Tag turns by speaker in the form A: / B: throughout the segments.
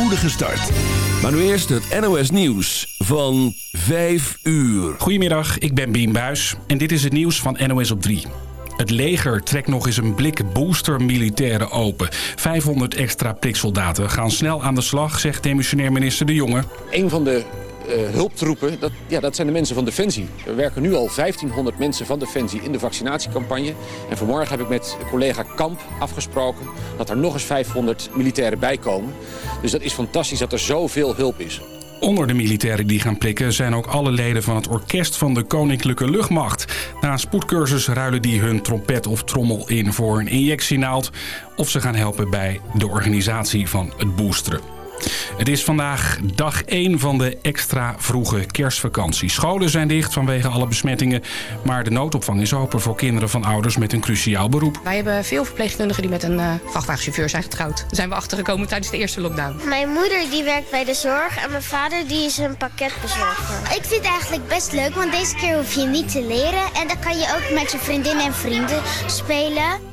A: spoedige start. Maar nu eerst het NOS Nieuws van 5 uur.
B: Goedemiddag, ik ben Bien Buis en dit is het nieuws van NOS op 3. Het leger trekt nog eens een blik booster militairen open. 500 extra priksoldaten gaan snel aan de slag, zegt demissionair minister De Jonge.
C: Een van de hulptroepen, dat, ja, dat zijn de mensen van Defensie. Er werken nu al 1500 mensen van Defensie in de vaccinatiecampagne. En vanmorgen heb ik met collega Kamp afgesproken dat er nog eens 500 militairen bij komen. Dus dat is fantastisch dat er zoveel hulp is.
B: Onder de militairen die gaan prikken zijn ook alle leden van het orkest van de Koninklijke Luchtmacht. Na een spoedcursus ruilen die hun trompet of trommel in voor een injectienaald... of ze gaan helpen bij de organisatie van het boosteren. Het is vandaag dag 1 van de extra vroege kerstvakantie. Scholen zijn dicht vanwege alle besmettingen. Maar de noodopvang is open voor kinderen van ouders met een cruciaal beroep.
D: Wij hebben veel verpleegkundigen die met een uh, vrachtwagenchauffeur zijn getrouwd. Daar zijn we achtergekomen tijdens de eerste lockdown.
E: Mijn moeder die werkt bij de zorg en mijn vader die is een pakketbezorger. Ik vind het eigenlijk best leuk, want deze keer hoef je niet te leren. En dan kan je ook met je vriendinnen en vrienden spelen.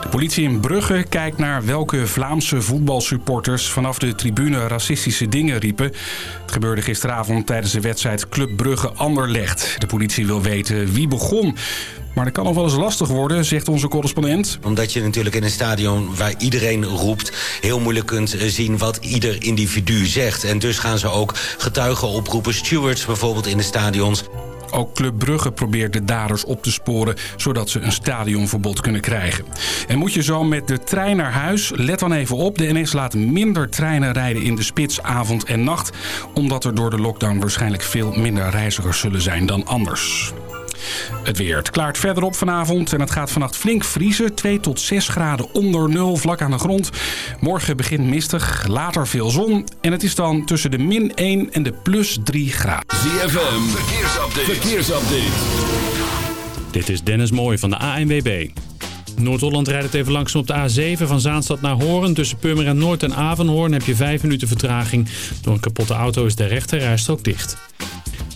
B: De politie in Brugge kijkt naar welke Vlaamse voetbalsupporters vanaf de tribune racistische dingen riepen. Het gebeurde gisteravond tijdens de wedstrijd Club Brugge-Anderlecht. De politie wil weten wie begon. Maar dat kan nog wel eens lastig worden, zegt onze correspondent.
F: Omdat je natuurlijk in een stadion waar iedereen roept... heel moeilijk kunt zien wat ieder individu zegt. En dus gaan ze ook getuigen oproepen, stewards bijvoorbeeld in de stadions.
B: Ook Club Brugge probeert de daders op te sporen... zodat ze een stadionverbod kunnen krijgen. En moet je zo met de trein naar huis? Let dan even op. De NS laat minder treinen rijden in de spits, avond en nacht... omdat er door de lockdown waarschijnlijk veel minder reizigers zullen zijn dan anders. Het weer. Het klaart verder op vanavond en het gaat vannacht flink vriezen. 2 tot 6 graden onder nul vlak aan de grond. Morgen begint mistig, later veel zon. En het is dan tussen de min 1 en de plus 3 graden.
A: ZFM, verkeersupdate. verkeersupdate.
G: Dit is Dennis Mooij van de ANWB. Noord-Holland rijdt het even langzaam op de A7 van Zaanstad naar Hoorn. Tussen Purmerend Noord en Avenhoorn heb je 5 minuten vertraging. Door een kapotte auto is de rechte rijstrook dicht.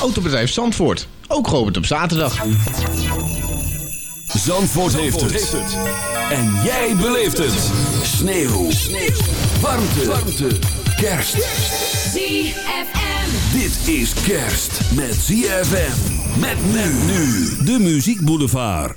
H: Autobedrijf Zandvoort. Ook geopend op zaterdag.
A: Zandvoort, heeft, het. En jij beleeft het. Sneeuw. Sneeuw. Warmte. Warmte. Kerst.
I: ZFM.
A: Dit is kerst met ZFM. Met men nu. De Muziek Boulevard.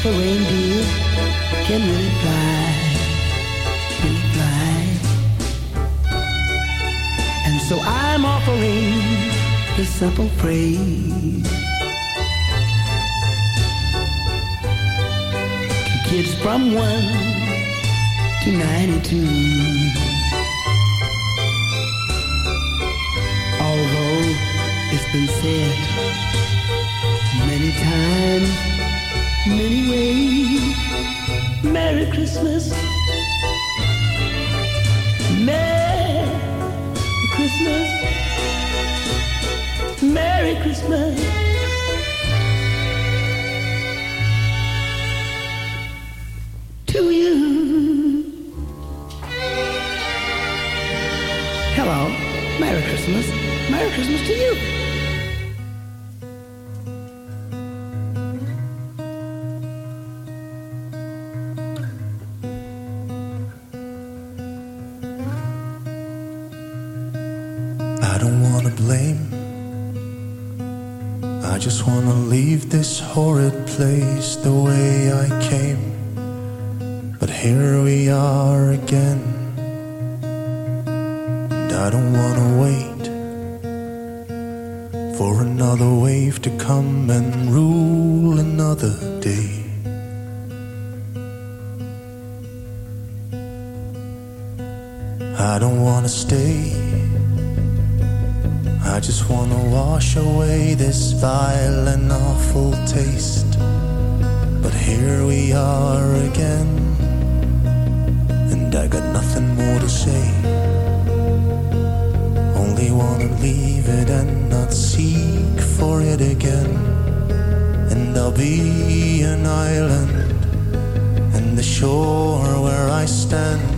J: if a reindeer can really fly, really fly. And So I'm offering this simple phrase to kids from 1 to 92. Although it's been said many times, many ways, Merry Christmas. Merry Christmas. Merry Christmas. To you. Hello. Merry Christmas. Merry Christmas to you.
I: Place the way I came. But here we are again. And I don't wanna wait for another wave to come and rule another day. I don't wanna stay. I just wanna wash away this vile and awful taste. Here we are again, and I got nothing more to say. Only wanna leave it and not seek for it again. And I'll be an island, and the shore where I stand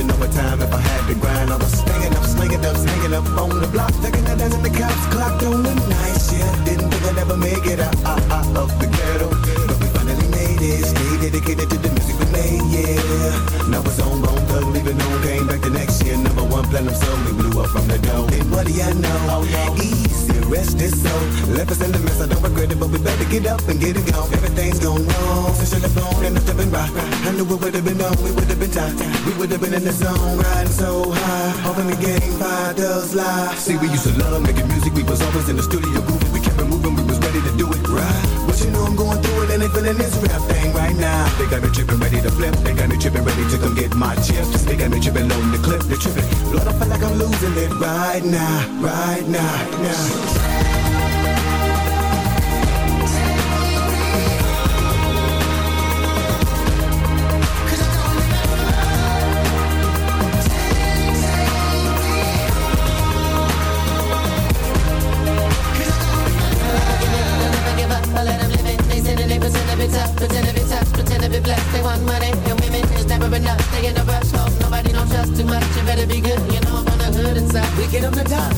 K: Even putting overtime if I had to grind. I was staying up, slinging up, hanging up on the block. That as in the cops clocked on the night shift. Didn't think I'd ever make it out, out, out of the ghetto. But we finally made it. Stay dedicated to the music we made, yeah. Now it's on, bone thug, leaving on. Came back the next year. Number one platinum song. We blew up from the dome. And what do you know? Oh, Easy, rest is so. Left us in the it, but we better get up and get it going. Everything's gone wrong. Since you're blown and nothing been right. I knew it would have been on, we would have been tight. We would have been in the zone, riding so high. Hoping the game fire does lie. See, we used to love making music, we was always in the studio grooving. We kept it moving, we was ready to do it right. But you know I'm going through it and they feeling this rap thing right now. They got me tripping, ready to flip. They got me tripping, ready to come get my chips. They got me tripping, loading the clip, they tripping. Lord, I feel like I'm losing it right now, right now, now.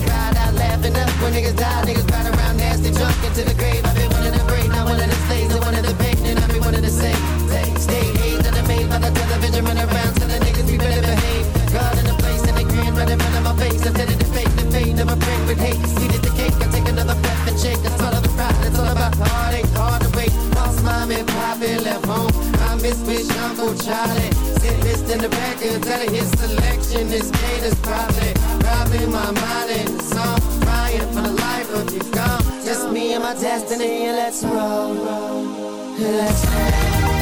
L: cried out laughing up when niggas die, Niggas ride around nasty, drunk into the grave. I've been one of the brave, not one of the slaves. And one of the pain, and I've been one of the same. Stay
M: hazed, made by the television, run around. Uncle Charlie. Sit list in the back and tell his selection. This gate is probably robbing my mind in the song. Crying for the life of you gone. Just me and my destiny. Let's roll. Let's roll.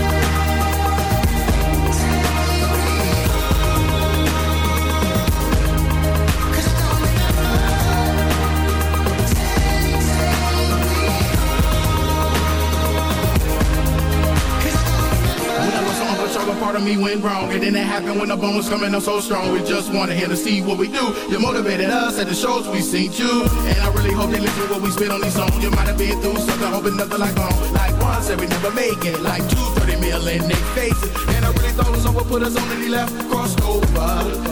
N: Part of me went wrong. And then it happened when the bones coming up so strong. We just wanted him to see what we do. You motivated us at the shows we seen you. And I really hope they listen to what we spit on these songs. You might have been through something, hoping nothing like home. Like one said we never make it. Like two, 30 mil in they faces. And I really thought someone put us on and he left, crossed over.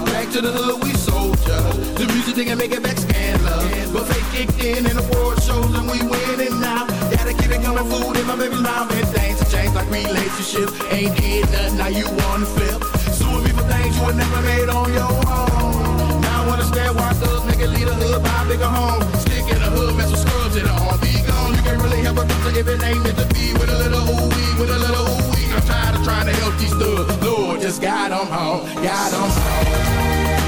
N: Back to the hood, we soldier. The music didn't make it back scandalous. But fake kicked in and the world shows and we winning now. Gotta keep it coming, food in my baby's mouth. Changed like relationships. Ain't did nothing, now you wanna flip. Suing me for things you would never made on your own. Now I understand why thugs make it lead a hood, buy a bigger home. Stick in the hood, mess with scrubs in the arm. Be gone, you can't really help a doctor if it ain't meant to be. With a little ooh wee, with a little ooh wee. I'm tired of trying to help these thugs. Lord, just guide them home, guide them home.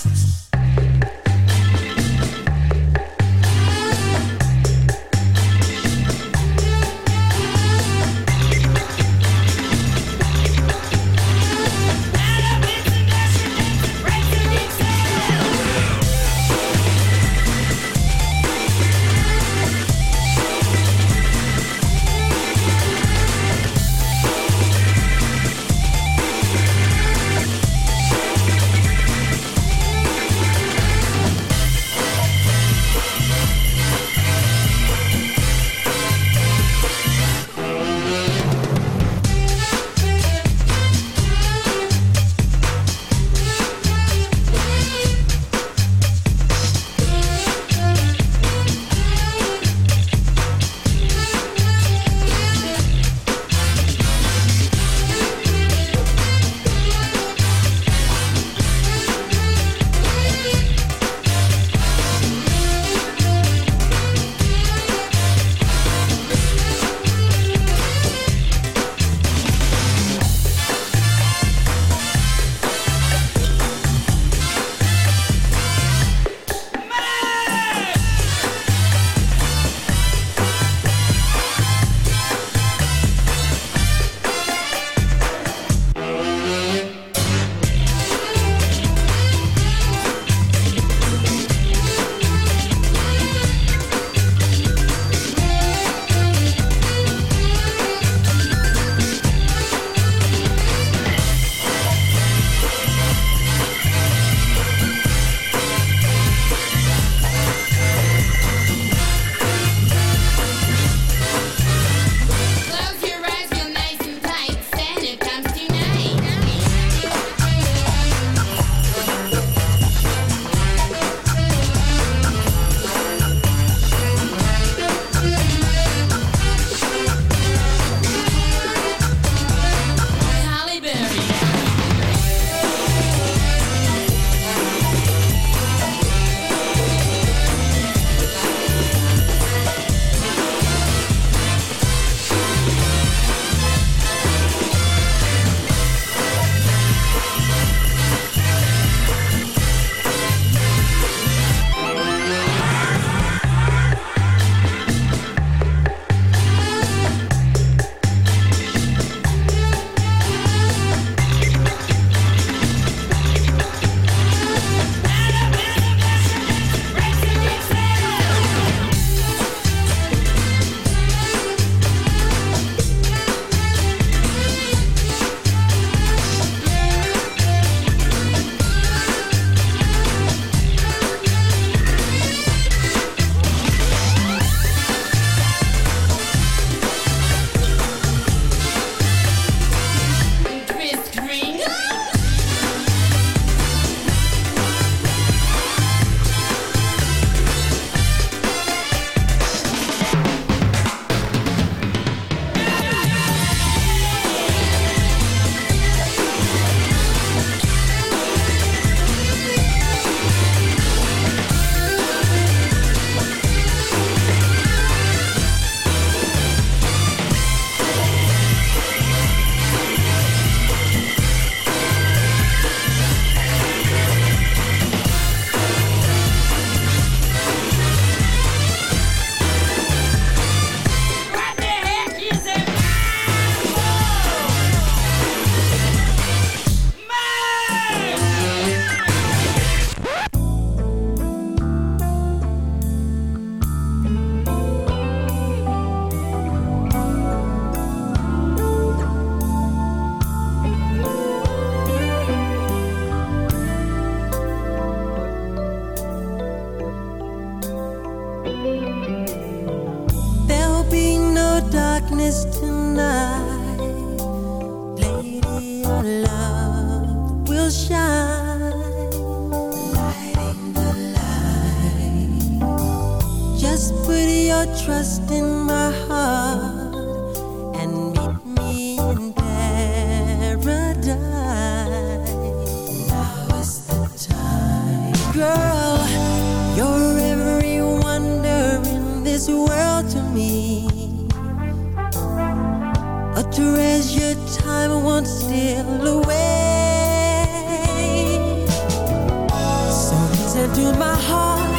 L: and through my heart.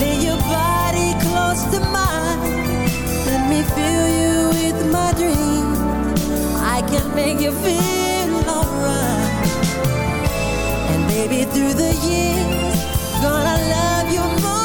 L: Lay your body close to mine. Let me fill you with my dreams. I can make you feel alright. And baby, through the years, gonna love you more.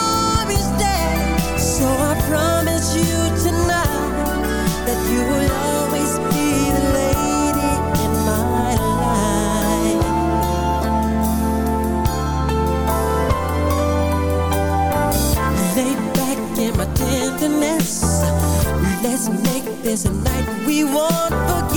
L: Make this a night we won't forget.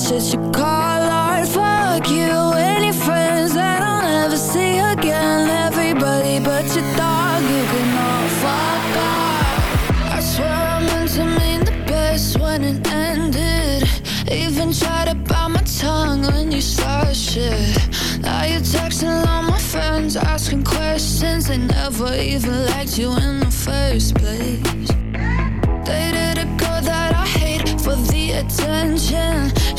L: answers your
O: call art. Fuck you and your friends that I'll never see again. Everybody but your dog, you can all fuck off. I swear I meant to mean the best when it ended. Even tried to bite my tongue when you started shit. Now you're texting all my friends, asking questions. They never even liked you in the first place. Dated a girl that I hate for the attention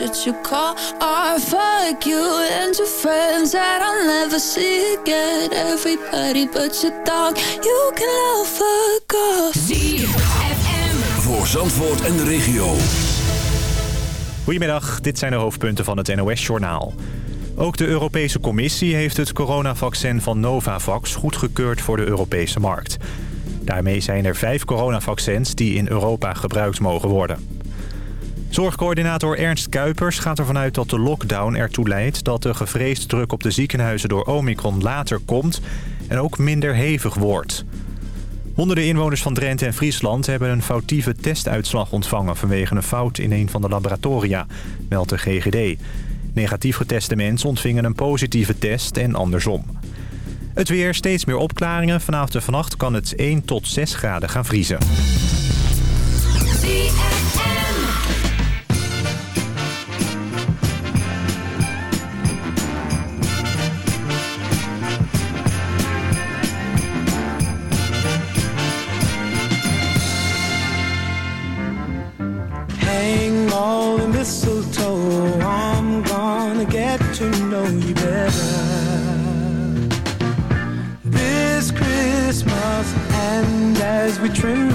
O: Shit you call art. Fuck you and your friends that I'll never see again. Everybody but your dog, you can all fuck off.
P: Voor Zandvoort en de regio.
Q: Goedemiddag, dit zijn de hoofdpunten van het NOS-journaal. Ook de Europese Commissie heeft het coronavaccin van Novavax goedgekeurd voor de Europese markt. Daarmee zijn er vijf coronavaccins die in Europa gebruikt mogen worden. Zorgcoördinator Ernst Kuipers gaat ervan uit dat de lockdown ertoe leidt... dat de gevreesde druk op de ziekenhuizen door Omicron later komt en ook minder hevig wordt. Honderden inwoners van Drenthe en Friesland hebben een foutieve testuitslag ontvangen... vanwege een fout in een van de laboratoria, meldt de GGD. Negatief geteste mensen ontvingen een positieve test en andersom. Het weer, steeds meer opklaringen. Vanavond en vannacht kan het 1 tot 6 graden gaan vriezen.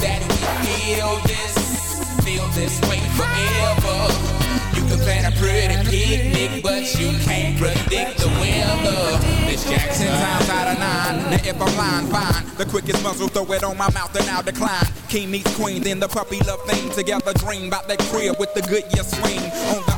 R: That we feel this, feel this way forever. You can plan a pretty picnic, but you can't predict the weather. Miss Jackson times out of nine. Now if I'm lying, fine. The quickest muzzle, throw it on my mouth and I'll decline. King meets queen, then the puppy love thing. Together dream about that crib with the good year swing. On the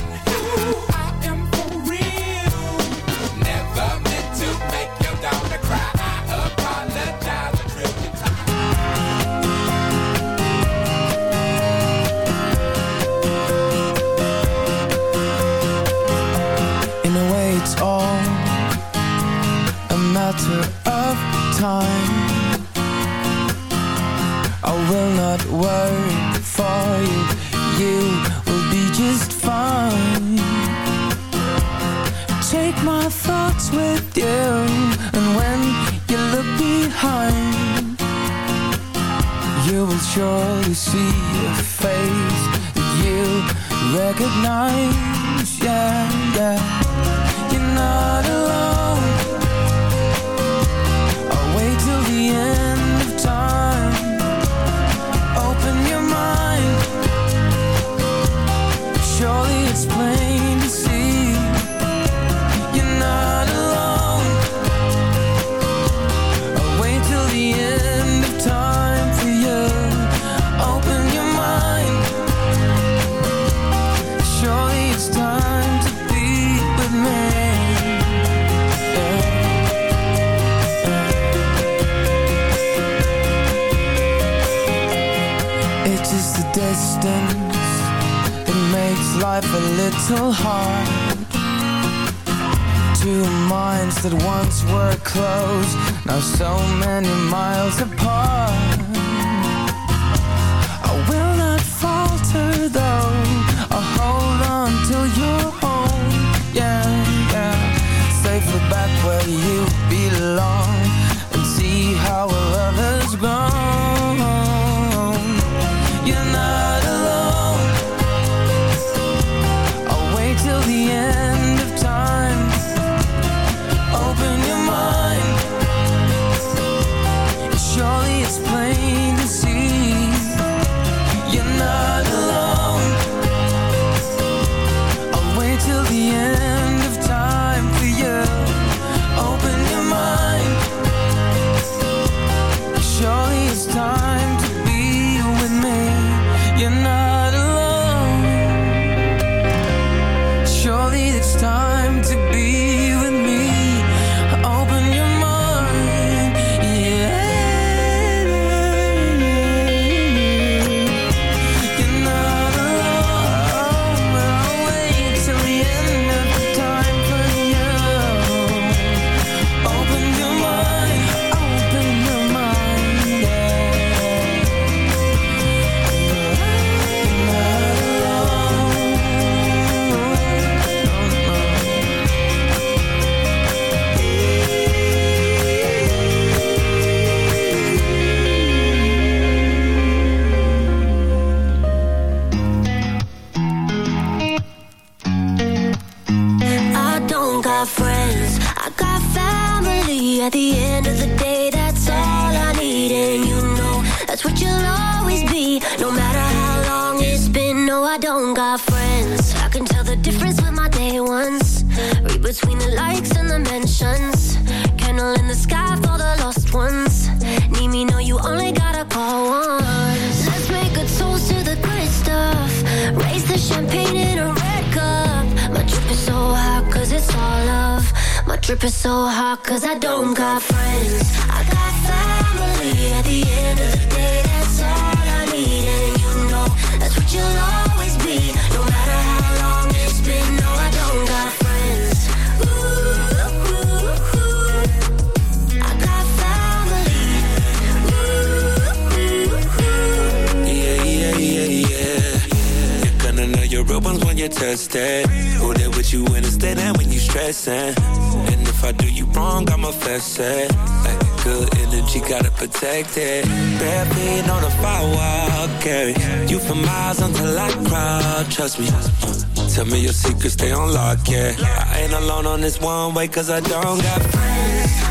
S: Where you belong. Love.
T: My drip is so hot cause I don't got friends. I got family at the end of the day. That's all I need. And you know that's what you'll always be.
U: Your real ones when you test it. Who there with you when it's dead and when you stressing. And if I do you wrong, I'ma fess it. Like good energy, gotta protect it. Bare feet on the firewall, carry you for miles until I cry. Trust me. Tell me your secrets, stay on lock, yeah. I ain't alone on this one way, cause I don't got friends.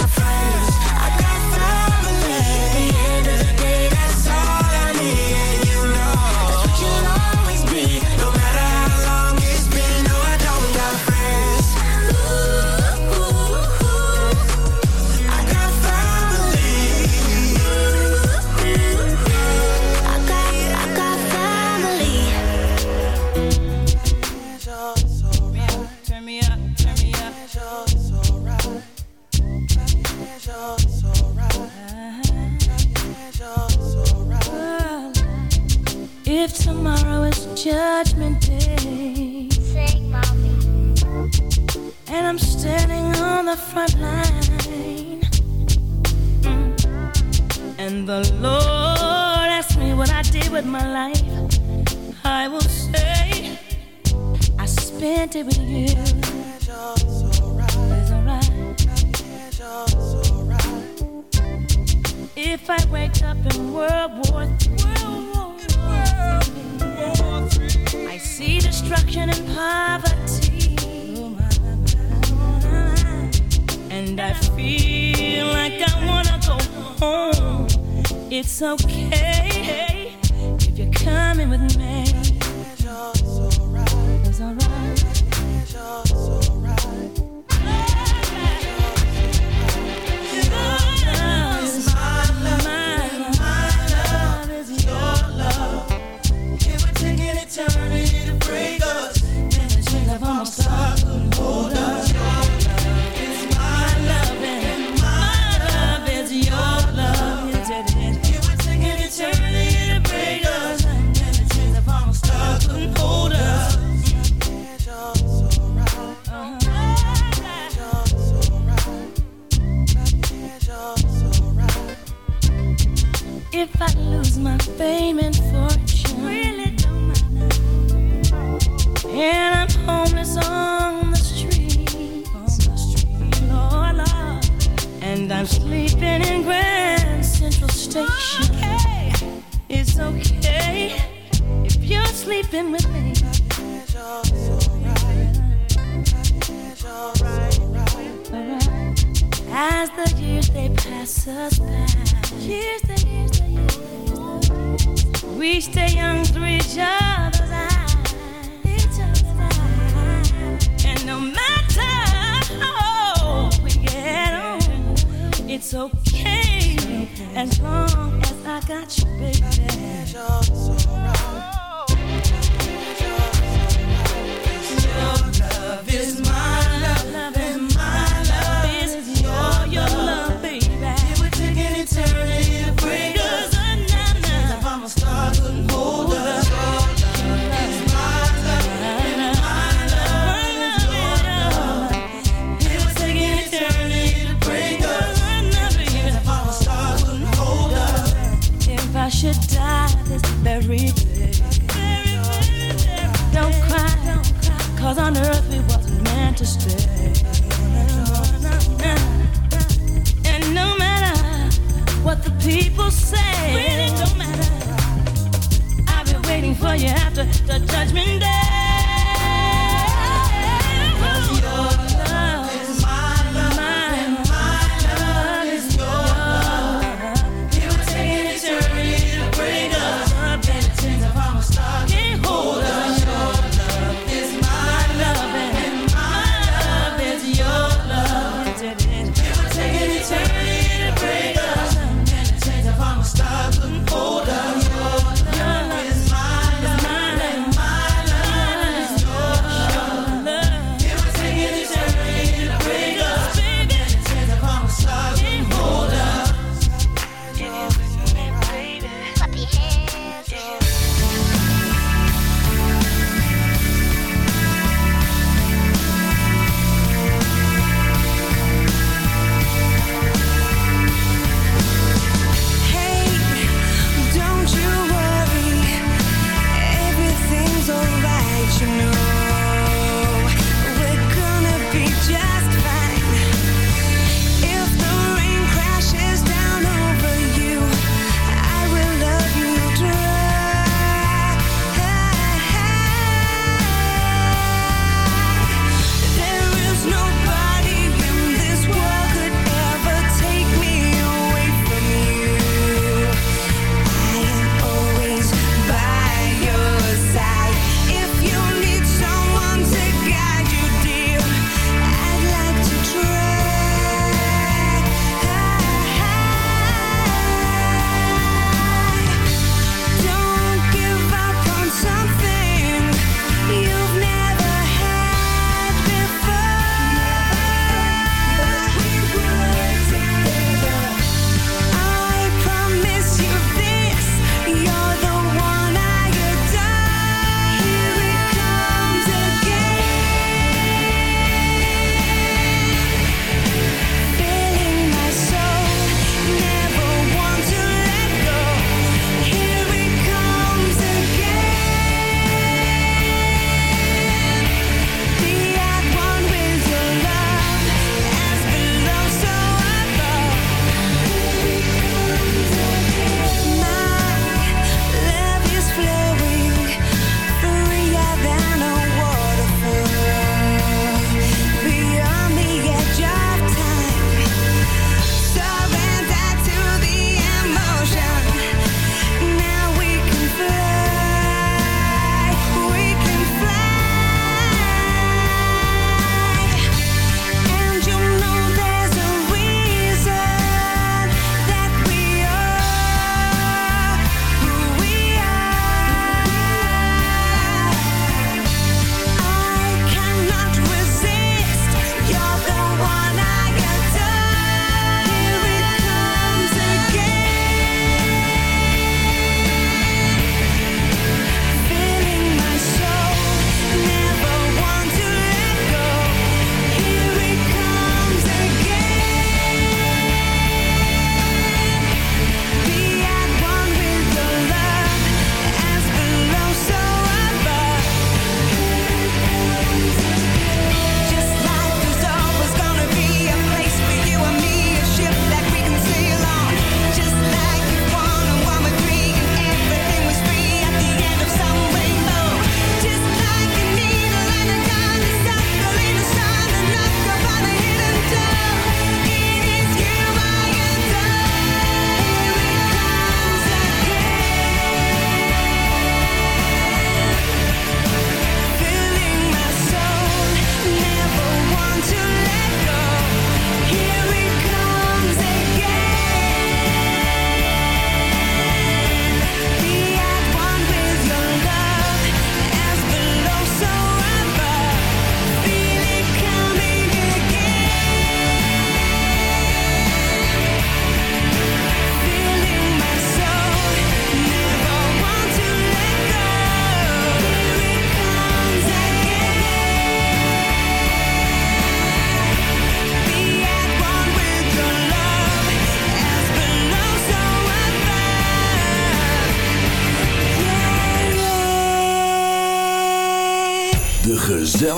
V: sleeping with me. As the years they pass us by, years years years, we stay young through each other's eyes. Each other's eyes. And no matter how we get on, it's okay as long as I got you, baby.